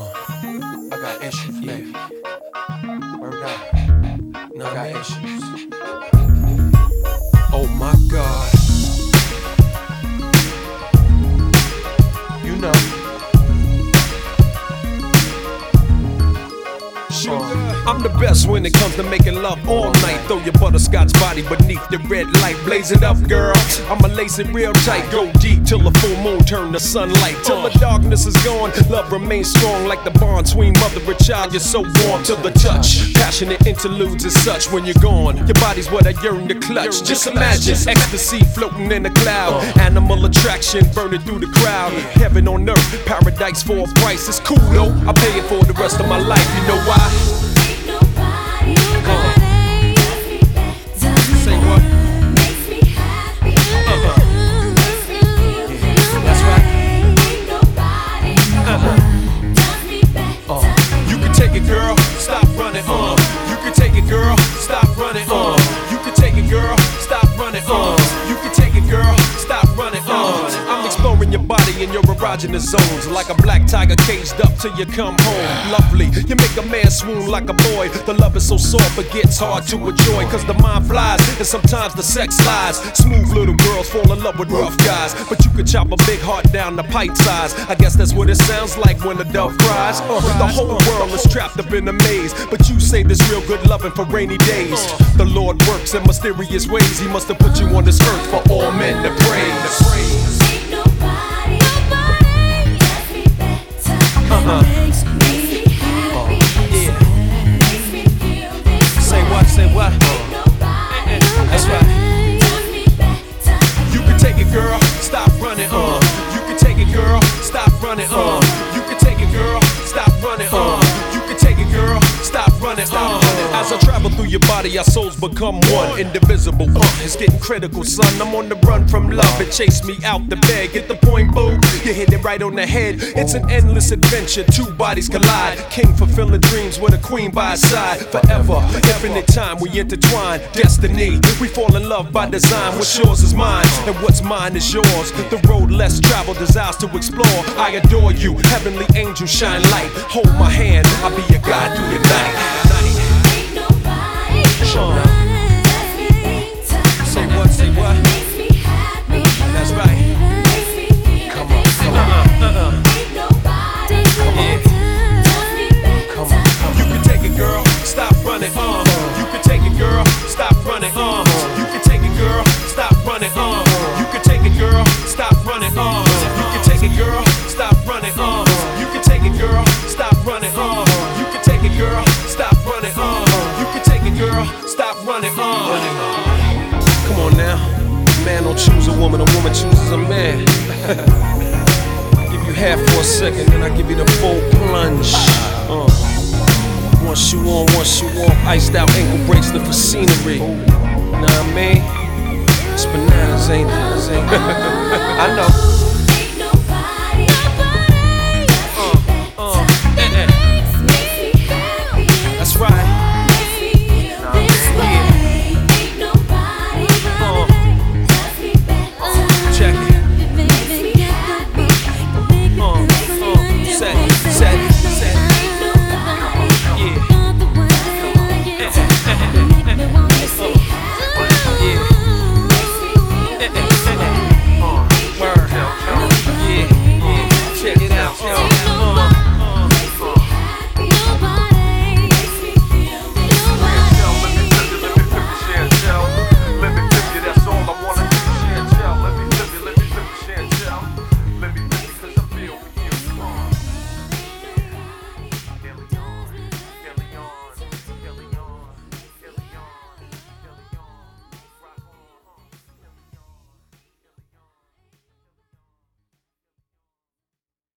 I got issues, man. Where we up. No, I got issues. Oh my god. I'm the best when it comes to making love all night. Throw your butterscotch body beneath the red light. Blaze it up, girl. I'ma lace it real tight. Go deep till the full moon turn to sunlight. Till the darkness is gone. Love remains strong like the bond between mother and child. You're so warm to the touch. Passionate interludes and such when you're gone. Your body's what I yearn to clutch. Just imagine ecstasy floating in the cloud. Animal attraction burning through the crowd. Heaven on earth, paradise for a price. It's cool though. I pay it for the rest of my life. You know why? Exploring your erogenous zones like a black tiger caged up till you come home. Lovely, you make a man swoon like a boy. The love is so soft, it gets hard to enjoy. Cause the mind flies and sometimes the sex lies. Smooth little girls fall in love with rough guys. But you could chop a big heart down to pipe size. I guess that's what it sounds like when a dove cries. Uh, the whole world is trapped up in a maze. But you say this real good loving for rainy days. The Lord works in mysterious ways. He must have put you on this earth for all men to praise. Body, our souls become one, indivisible. Uh. It's getting critical, son. I'm on the run from love. It chased me out the bed. Get the point, boo. You hit it right on the head. It's an endless adventure. Two bodies collide. King fulfilling dreams with a queen by his side. Forever, infinite time we intertwine. Destiny, we fall in love by design. What's yours is mine, and what's mine is yours. The road less traveled, desires to explore. I adore you, heavenly angel, shine light. Hold my hand, I'll be your guide through the night. Say woman, a woman chooses a man. give you half for a second, then I give you the full plunge. Uh. One shoe on, one shoe off, iced out ankle bracelet for scenery. Know what I mean? It's bananas, ain't it? I know.